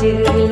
do